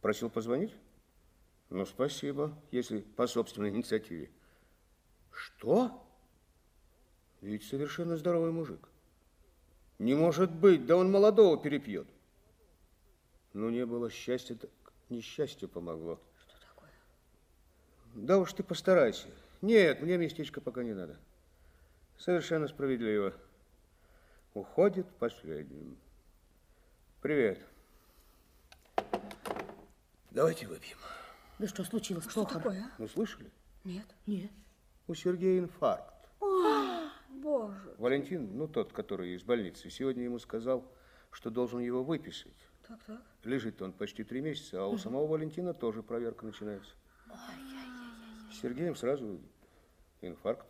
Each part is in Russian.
Просил позвонить? Ну, спасибо, если по собственной инициативе. Что? Ведь совершенно здоровый мужик. Не может быть, да он молодого перепьет. Ну, не было счастья, так несчастье помогло. Что такое? Да уж ты постарайся. Нет, мне местечко пока не надо. Совершенно справедливо. Уходит последним. Привет. Давайте выпьем. Да что случилось? Что Прохор? такое? а? Ну, слышали? Нет. Нет. У Сергея инфаркт. Боже. Валентин, ну тот, который из больницы, сегодня ему сказал, что должен его выписать. Так, так. Лежит он почти три месяца, а у самого Валентина тоже проверка начинается. С Сергеем сразу инфаркт.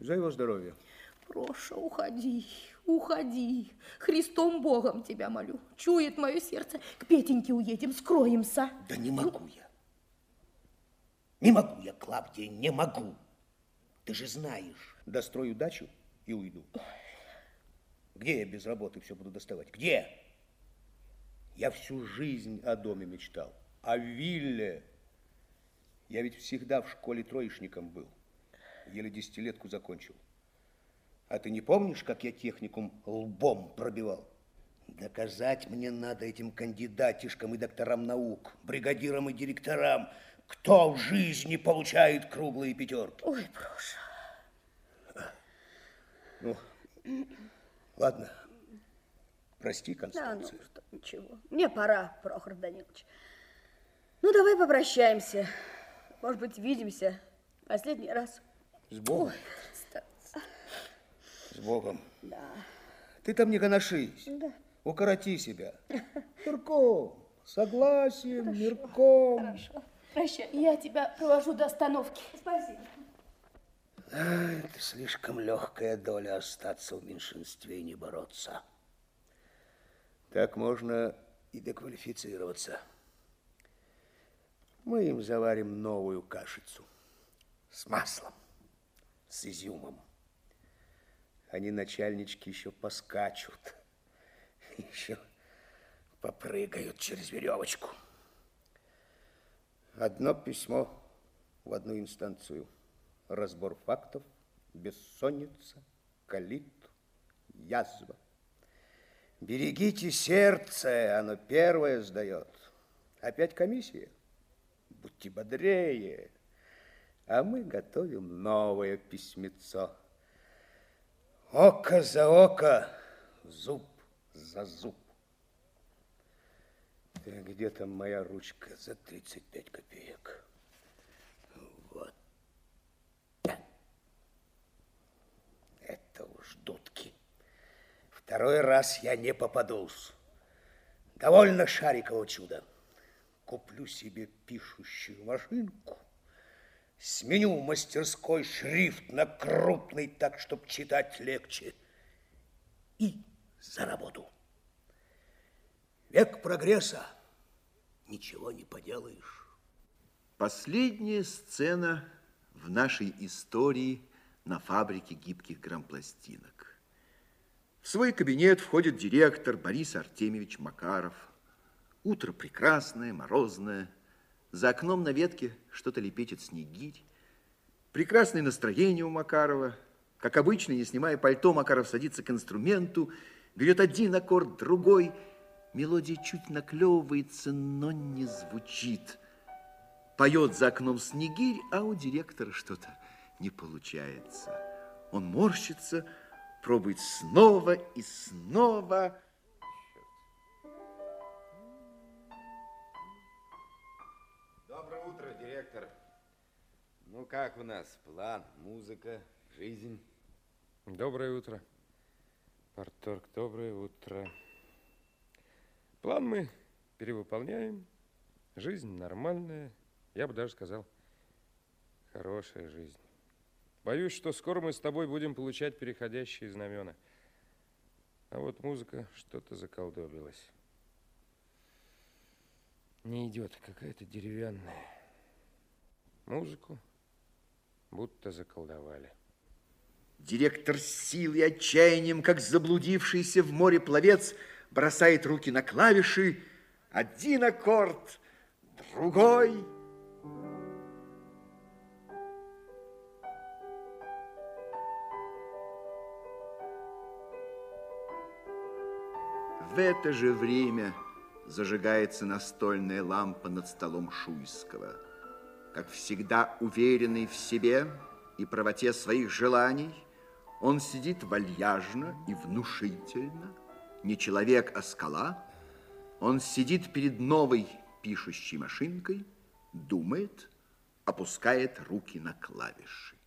За его здоровье. Проша, уходи, уходи. Христом Богом тебя молю. Чует мое сердце. К Петеньке уедем, скроемся. Да не могу я. Не могу я, Клавдия, не могу. Ты же знаешь. Дострою дачу и уйду. Где я без работы все буду доставать? Где? Я всю жизнь о доме мечтал. О вилле. Я ведь всегда в школе троечником был. Еле десятилетку закончил. А ты не помнишь, как я техникум лбом пробивал? Доказать мне надо этим кандидатишкам и докторам наук, бригадирам и директорам, кто в жизни получает круглые пятерки. Ой, Проша. Ну, ладно. Прости, Да, ну Констанция. что, ничего. Мне пора, Прохор Данилович. Ну, давай попрощаемся. Может быть, видимся последний раз. С Богом. Констанция. С Богом. Да. Ты там не гоношись. Да. Укороти себя. Мирком. Согласием, мирком. Прощай, я тебя провожу до остановки. Спасибо. Ай, это слишком легкая доля остаться в меньшинстве и не бороться. Так можно И деквалифицироваться. Мы им заварим новую кашицу. С маслом, с изюмом. Они, начальнички, еще поскачут. Еще попрыгают через веревочку. Одно письмо в одну инстанцию. Разбор фактов, бессонница, колит, язва. Берегите сердце, оно первое сдает. Опять комиссия? Будьте бодрее. А мы готовим новое письмецо. Око за око, зуб за зуб. Э, Где там моя ручка за 35 копеек? Вот. Это уж дудки. Второй раз я не попадусь. Довольно шарикового чуда. Куплю себе пишущую машинку, сменю в мастерской шрифт на крупный, так, чтобы читать легче, и за работу. Век прогресса. Ничего не поделаешь. Последняя сцена в нашей истории на фабрике гибких грампластинок. В свой кабинет входит директор Борис Артемьевич Макаров. Утро прекрасное, морозное. За окном на ветке что-то лепечет снегирь. Прекрасное настроение у Макарова. Как обычно, не снимая пальто, Макаров садится к инструменту, берет один аккорд, другой. Мелодия чуть наклевывается, но не звучит. Поет за окном снегирь, а у директора что-то не получается. Он морщится, пробует снова и снова. Утро, директор. Ну, как у нас? План, музыка, жизнь? Доброе утро. Парторг, доброе утро. План мы перевыполняем. Жизнь нормальная. Я бы даже сказал, хорошая жизнь. Боюсь, что скоро мы с тобой будем получать переходящие знамена. А вот музыка что-то заколдобилась. Не идет, какая-то деревянная. Музыку будто заколдовали. Директор с силой и отчаянием, как заблудившийся в море пловец, бросает руки на клавиши, Один аккорд, другой. В это же время зажигается настольная лампа над столом Шуйского. Как всегда уверенный в себе и правоте своих желаний, он сидит вальяжно и внушительно, не человек, а скала. Он сидит перед новой пишущей машинкой, думает, опускает руки на клавиши.